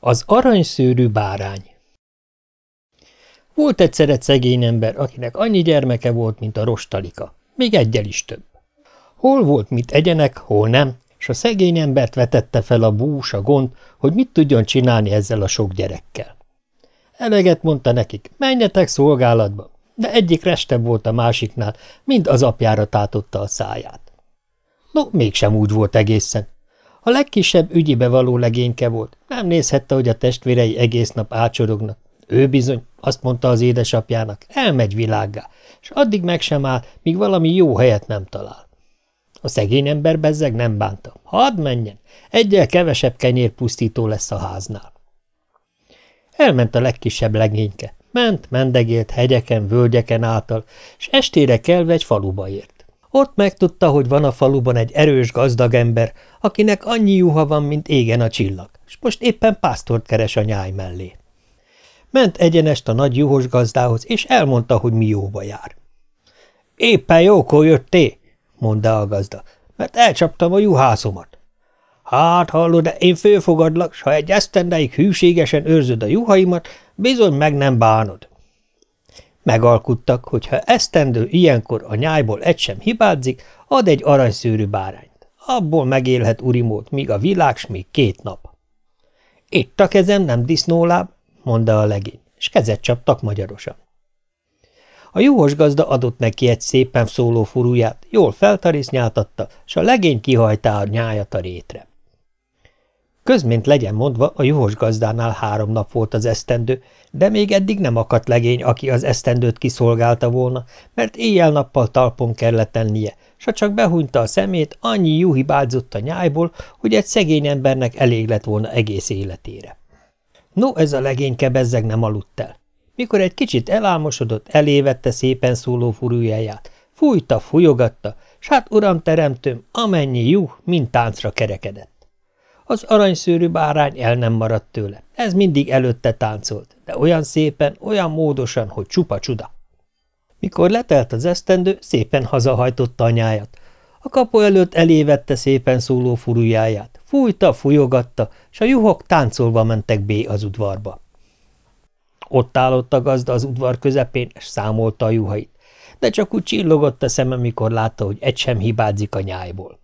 Az aranyszőrű bárány Volt egyszer egy szegény ember, akinek annyi gyermeke volt, mint a rostalika, még egyel is több. Hol volt mit egyenek, hol nem, és a szegény embert vetette fel a bús, a gond, hogy mit tudjon csinálni ezzel a sok gyerekkel. Eleget mondta nekik, menjetek szolgálatba, de egyik restebb volt a másiknál, mind az apjára tátotta a száját. No, mégsem úgy volt egészen. A legkisebb ügyibe való legényke volt, nem nézhette, hogy a testvérei egész nap ácsorognak. Ő bizony, azt mondta az édesapjának, elmegy világgá, és addig meg sem áll, míg valami jó helyet nem talál. A szegény ember bezzeg nem bánta. Hadd menjen, egyel kevesebb kenyérpusztító lesz a háznál. Elment a legkisebb legényke. Ment, mendegélt hegyeken, völgyeken által, és estére kelve egy faluba ért. Ott megtudta, hogy van a faluban egy erős gazdag ember, akinek annyi juha van, mint égen a csillag, és most éppen pásztort keres a nyáj mellé. Ment egyenest a nagy juhos gazdához, és elmondta, hogy mi jóba jár. – Éppen jókor jöttél, mondta a gazda, mert elcsaptam a juhászomat. Hát hallod, de én főfogadlak, s ha egy esztendeig hűségesen őrzöd a juhaimat, bizony meg nem bánod. Megalkuttak, hogy ha esztendő ilyenkor a nyájból egy sem hibázik, ad egy aranyszőrű bárányt. Abból megélhet urimót, míg a világ még két nap. Itt a kezem nem disznóláb, mondta a legény, és kezet csaptak magyarosan. A juhos gazda adott neki egy szépen szóló furuját, jól feltarisznyáltatta, s a legény kihajtá a nyájat a rétre. Közmint legyen mondva, a juhos gazdánál három nap volt az esztendő, de még eddig nem akadt legény, aki az esztendőt kiszolgálta volna, mert éjjel-nappal talpon kellett tennie, s ha csak behúnyta a szemét, annyi juhi bálzott a nyájból, hogy egy szegény embernek elég lett volna egész életére. No, ez a legényke bezzeg nem aludt el. Mikor egy kicsit elálmosodott, elévette szépen szóló furújáját, fújta, fújogatta, s hát uram teremtőm, amennyi juh, mint táncra kerekedett. Az aranyszőrű bárány el nem maradt tőle, ez mindig előtte táncolt, de olyan szépen, olyan módosan, hogy csupa csuda. Mikor letelt az esztendő, szépen hazahajtotta anyáját. A kapu előtt elévette szépen szóló furujjáját, fújta, fújogatta, s a juhok táncolva mentek bé az udvarba. Ott állott a gazda az udvar közepén, és számolta a juhait, de csak úgy csillogott a szeme, mikor látta, hogy egy sem hibázik a nyájból.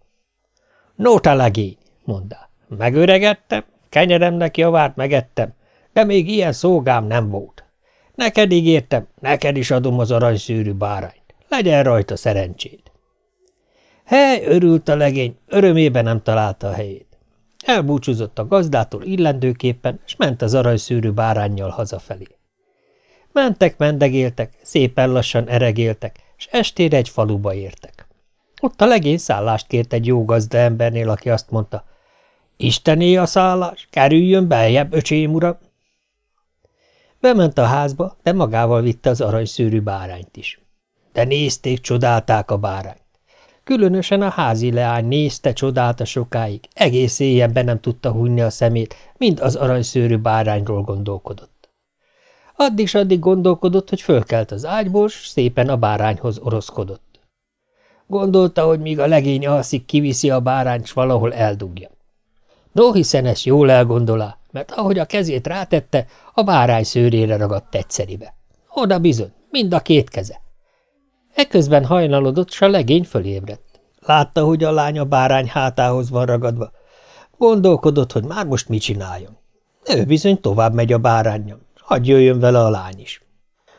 – No, talagény! – mondta. – Megöregettem, kenyeremnek javárt megettem, de még ilyen szógám nem volt. Neked ígértem, neked is adom az aranyszűrű bárányt. Legyen rajta szerencséd. Hely, örült a legény, örömében nem találta a helyét. Elbúcsúzott a gazdától illendőképpen, és ment az aranyszűrű bárányjal hazafelé. Mentek, mendegéltek, szépen lassan eregéltek, és estére egy faluba értek. Ott a legény szállást kért egy jó gazda embernél, aki azt mondta, Istené a szállás, kerüljön beljebb, öcsém uram! Bement a házba, de magával vitte az aranyszőrű bárányt is. De nézték, csodálták a bárányt. Különösen a házi leány nézte, csodálta sokáig, egész éjjel be nem tudta hunyni a szemét, mind az aranyszőrű bárányról gondolkodott. Addig s addig gondolkodott, hogy fölkelt az ágyból, s szépen a bárányhoz oroszkodott. Gondolta, hogy míg a legény alszik, kiviszi a bárányt, s valahol eldugja. No, hiszen ezt jól elgondolá, mert ahogy a kezét rátette, a bárány szőrére ragadt egyszeribe. Oda bizony, mind a két keze. Eközben hajnalodott, s a legény fölébredt. Látta, hogy a lány a bárány hátához van ragadva. Gondolkodott, hogy már most mit csináljon. Ő bizony tovább megy a bárányjal, hadd jöjjön vele a lány is.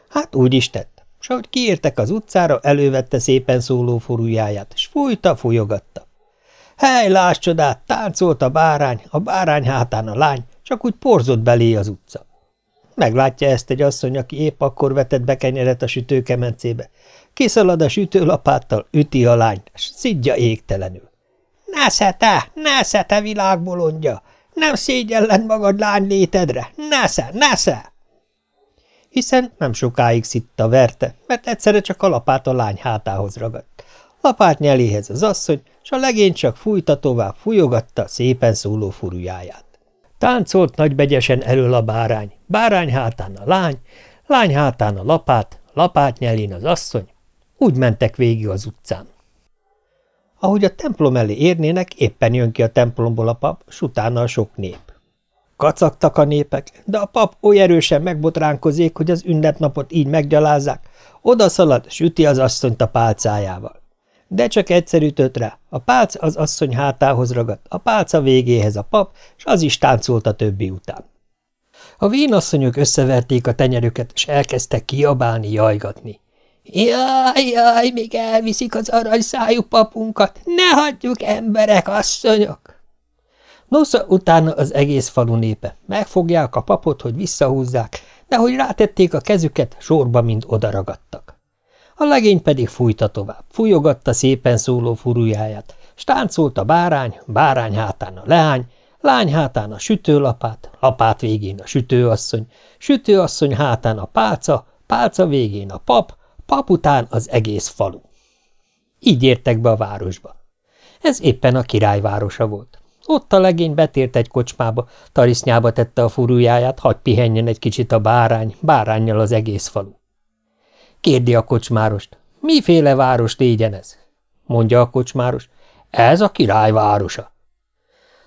Hát úgy is tett, s ahogy kiértek az utcára, elővette szépen szóló forújáját, s fújta, fújogatta. Hely, láss csodát, táncolt a bárány, a bárány hátán a lány, csak úgy porzott belé az utca. Meglátja ezt egy asszony, aki épp akkor vetett be kenyeret a sütőkemencébe. Kiszalad a sütőlapáttal, üti a lányt, s szidja égtelenül. – Nesze te, nesze te világbolondja! Nem szégyelled magad lány létedre! Nesze, nesze! Hiszen nem sokáig szitta verte, mert egyszerre csak a lapát a lány hátához ragadt. Lapát nyeléhez az asszony, s a legény csak fújta tovább, fújogatta szépen szóló furujáját. Táncolt nagybegyesen elől a bárány, bárány hátán a lány, lány hátán a lapát, lapát nyelén az asszony, úgy mentek végig az utcán. Ahogy a templom elé érnének, éppen jön ki a templomból a pap, s utána a sok nép. Kacagtak a népek, de a pap oly erősen megbotránkozik, hogy az ünnepnapot így meggyalázzák, oda szalad, süti az asszonyt a pálcájával. De csak egyszer ütött rá, a pálc az asszony hátához ragadt, a pálca végéhez a pap, és az is táncolt a többi után. A vénasszonyok összeverték a tenyerüket, és elkezdtek kiabálni, jajgatni. Jaj, jaj, még elviszik az aranyszájú papunkat, ne hagyjuk emberek, asszonyok! Nosza utána az egész falu népe. Megfogják a papot, hogy visszahúzzák, de hogy rátették a kezüket, sorba mind odaragadtak. A legény pedig fújta tovább, fújogatta szépen szóló furujjáját, stáncolt a bárány, bárány hátán a leány, lány hátán a sütőlapát, lapát végén a sütőasszony, sütőasszony hátán a pálca, pálca végén a pap, pap után az egész falu. Így értek be a városba. Ez éppen a királyvárosa volt. Ott a legény betért egy kocsmába, tarisznyába tette a furújáját, hagy pihenjen egy kicsit a bárány, bárányjal az egész falu. Kérdi a kocsmárost, miféle város légyen ez? Mondja a kocsmáros, ez a királyvárosa.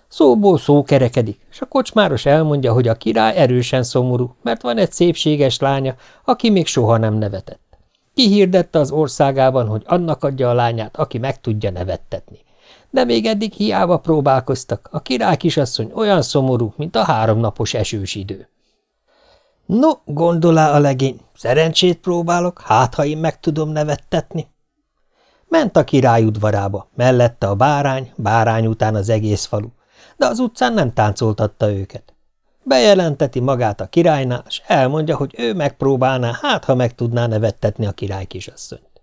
Szóból szó kerekedik, és a kocsmáros elmondja, hogy a király erősen szomorú, mert van egy szépséges lánya, aki még soha nem nevetett. Kihirdette az országában, hogy annak adja a lányát, aki meg tudja nevettetni de még eddig hiába próbálkoztak, a király kisasszony olyan szomorú, mint a háromnapos esős idő. No, gondolá a legény, szerencsét próbálok, hát ha én meg tudom nevettetni. Ment a király udvarába, mellette a bárány, bárány után az egész falu, de az utcán nem táncoltatta őket. Bejelenteti magát a királynál, és elmondja, hogy ő megpróbálná, hát ha meg tudná nevettetni a király kisasszonyt.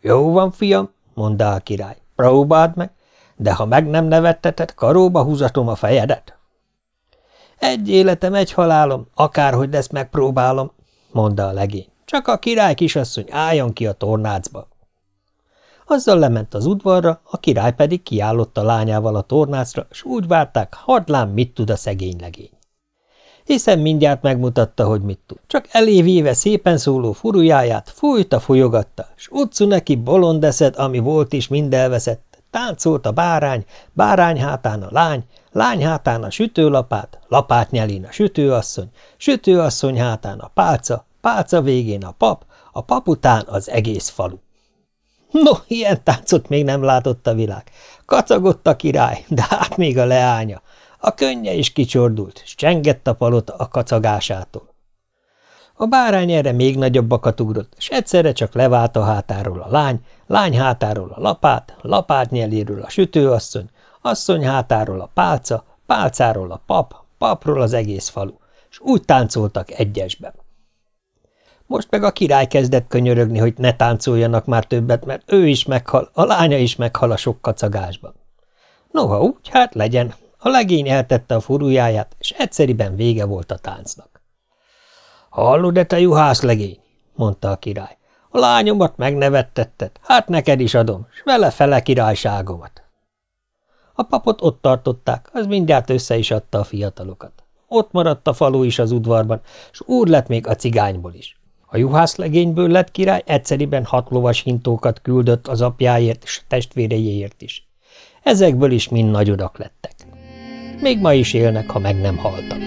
Jó van, fiam, mondta a király, próbáld meg, de ha meg nem nevetteted, karóba húzatom a fejedet. Egy életem, egy halálom, akárhogy lesz megpróbálom, mondta a legény. Csak a király kisasszony álljon ki a tornácba. Azzal lement az udvarra, a király pedig kiállott a lányával a tornácra, s úgy várták, hadlám mit tud a szegény legény. Hiszen mindjárt megmutatta, hogy mit tud. Csak elévéve szépen szóló furujáját fújta, folyogatta, s utcu neki bolondeszed, ami volt is, mind elveszett, Táncolt a bárány, bárány hátán a lány, lány hátán a sütőlapát, lapát nyelén a sütőasszony, sütőasszony hátán a pálca, pálca végén a pap, a pap után az egész falu. No, ilyen táncot még nem látott a világ. Kacagott a király, de hát még a leánya. A könnye is kicsordult, s csengett a palota a kacagásától. A bárány erre még nagyobbakat ugrott, és egyszerre csak levált a hátáról a lány, lány hátáról a lapát, lapát nyeléről a sütőasszony, asszony hátáról a pálca, pálcáról a pap, papról az egész falu, és úgy táncoltak egyesben. Most meg a király kezdett könyörögni, hogy ne táncoljanak már többet, mert ő is meghal, a lánya is meghal a sok kacagásban. Noha úgy, hát legyen. A legény eltette a furújáját, és egyszeriben vége volt a táncnak. Hallod-e, te juhász legény? mondta a király. A lányomat megnevettetted, hát neked is adom, s vele fele királyságomat. A papot ott tartották, az mindjárt össze is adta a fiatalokat. Ott maradt a falu is az udvarban, s úr lett még a cigányból is. A juhász legényből lett király egyszeriben hat lovas hintókat küldött az apjáért és testvéreiért is. Ezekből is mind nagy lettek. Még ma is élnek, ha meg nem haltak.